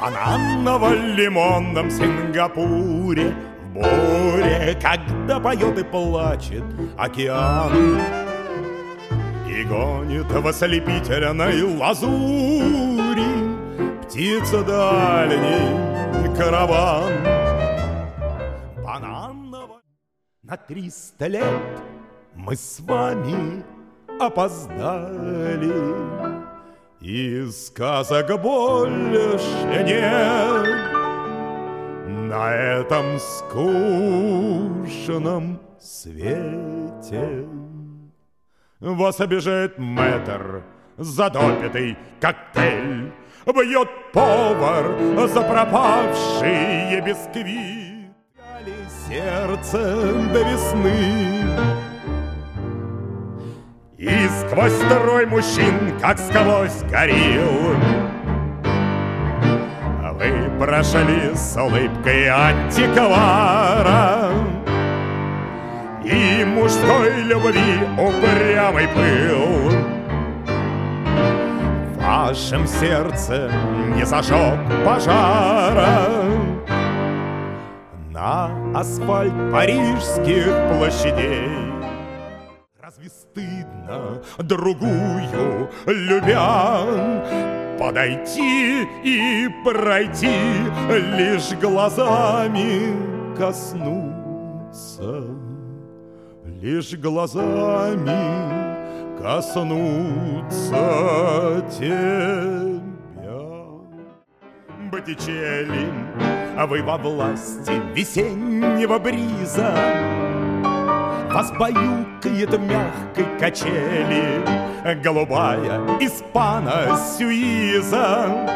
бананово-лимонном Сингапуре В буре, когда поет и плачет океан. И гонит в ослепительной лазури Птица дальний караван. Бананово на триста лет мы с вами опоздали И сказок больше нет. На этом скучном свете Вас обижает мэтр Задопитый коктейль. Бьет повар за пропавшие бисквит Сердце до весны и сквозь строй мужчин, как сквозь горил Вы прошли с улыбкой антиквара. И мужской любви упрямый пыл. В вашем сердце не зажег пожара. На асфальт парижских площадей стыдно другую любя Подойти и пройти Лишь глазами коснуться Лишь глазами коснуться тебя. Боттичелли, вы во власти весеннего бриза вас баюкает мягкой качели. Голубая испана Сюиза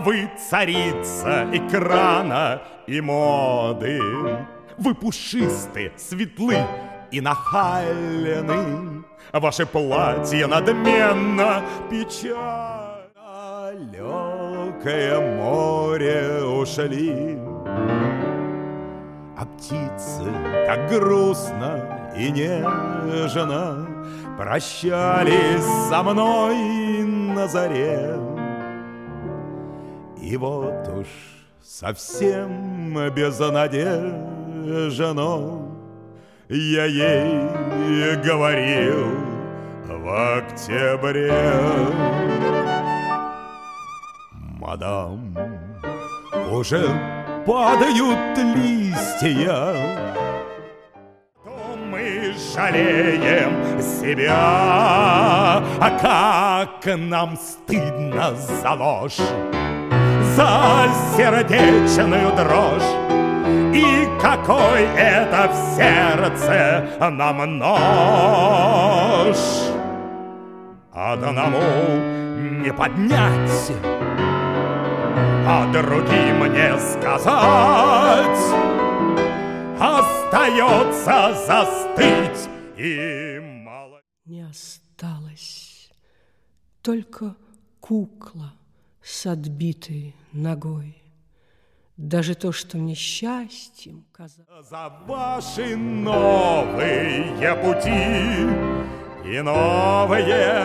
Вы царица экрана и моды. Вы пушисты, светлы и нахальны Ваше платье надменно печаль Далекое море ушли. А птицы так грустно и нежно Прощались со мной на заре. И вот уж совсем безнадежно Я ей говорил в октябре Мадам, уже падают листья жалеем себя. А как нам стыдно за ложь, за сердечную дрожь. И какой это в сердце нам нож. Одному не поднять, а другим не сказать остается застыть и мало. Не осталось только кукла с отбитой ногой. Даже то, что мне счастьем казалось. За ваши новые пути и новые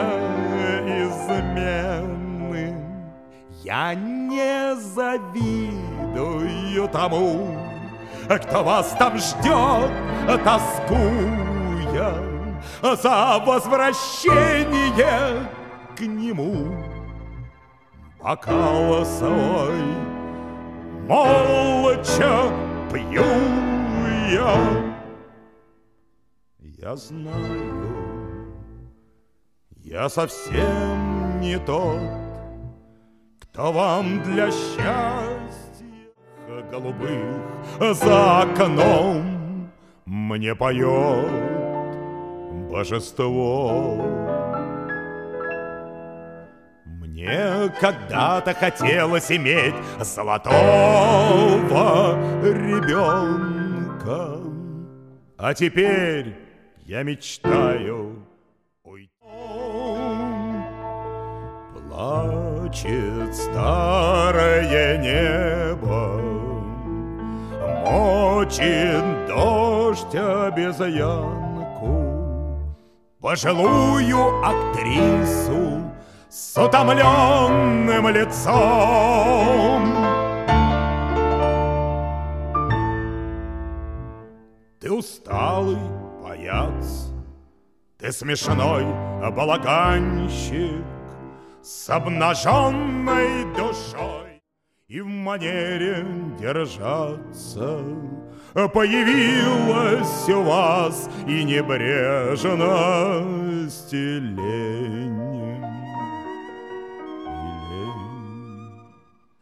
измены я не завидую тому, кто вас там ждет, тоскуя за возвращение к нему. Бокал свой молча пью я. Я знаю, я совсем не тот, кто вам для счастья голубых за окном мне поет божество. Мне когда-то хотелось иметь золотого ребенка, а теперь я мечтаю. Плачет старое небо, очень дождь обезьянку, пожилую актрису с утомленным лицом. Ты усталый паяц, ты смешной балаганщик с обнаженной душой. И в манере держаться Появилась у вас и небрежность и лень.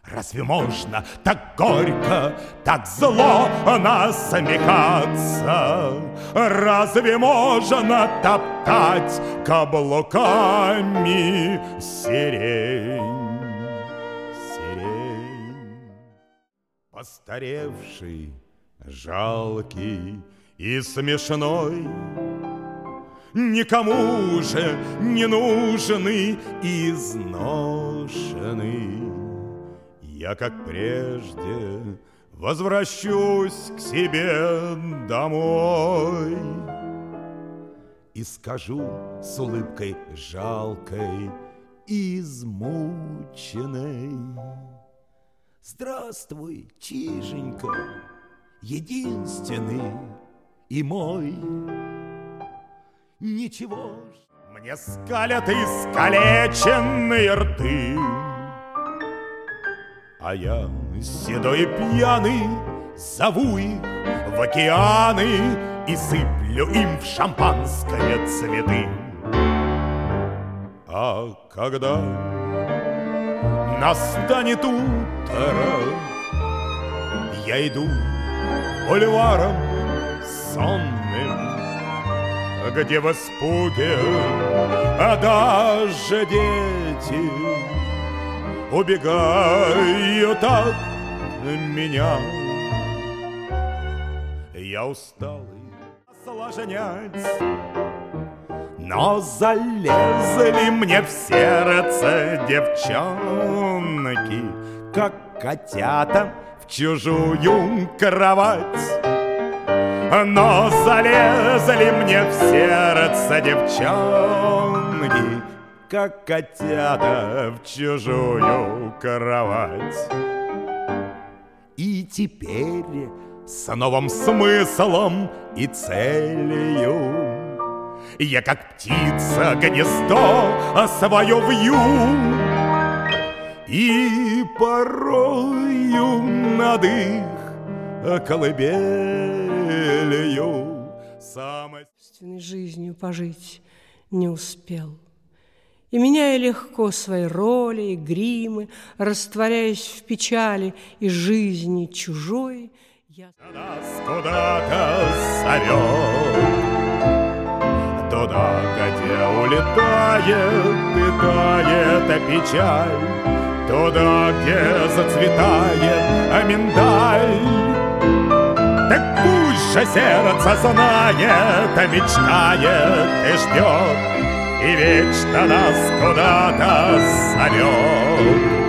Разве можно так горько, так зло насмехаться? Разве можно топтать каблуками сирень? Постаревший, жалкий и смешной, Никому же не нужны изношенный. Я, как прежде, возвращусь к себе домой И скажу с улыбкой жалкой, измученной Здравствуй, Чиженька, единственный и мой. Ничего ж, мне скалят искалеченные рты. А я седой и пьяный Зову их в океаны И сыплю им в шампанское цветы. А когда настанет утро, Я иду бульваром сонным, Где в испуге, а даже дети убегают от меня. Я усталый осложнять, но залезли мне в сердце девчонки, как котята в чужую кровать. Но залезли мне в сердце девчонки, как котята в чужую кровать. И теперь с новым смыслом и целью Я, как птица, гнездо свое вью. И порою над их колыбелью самой жизнью пожить не успел. И меняя легко свои роли и гримы, Растворяясь в печали и жизни чужой, я... Нас куда-то зовет, Туда, где улетает и тает печаль, Туда, где зацветает миндаль. Так пусть же сердце знает, мечтает и ждет, и вечно нас куда-то зовет.